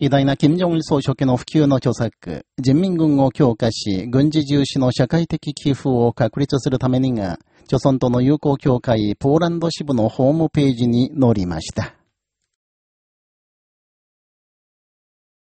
偉大な金正恩総書記の普及の著作、人民軍を強化し、軍事重視の社会的寄付を確立するためにが、著村との友好協会ポーランド支部のホームページに載りました。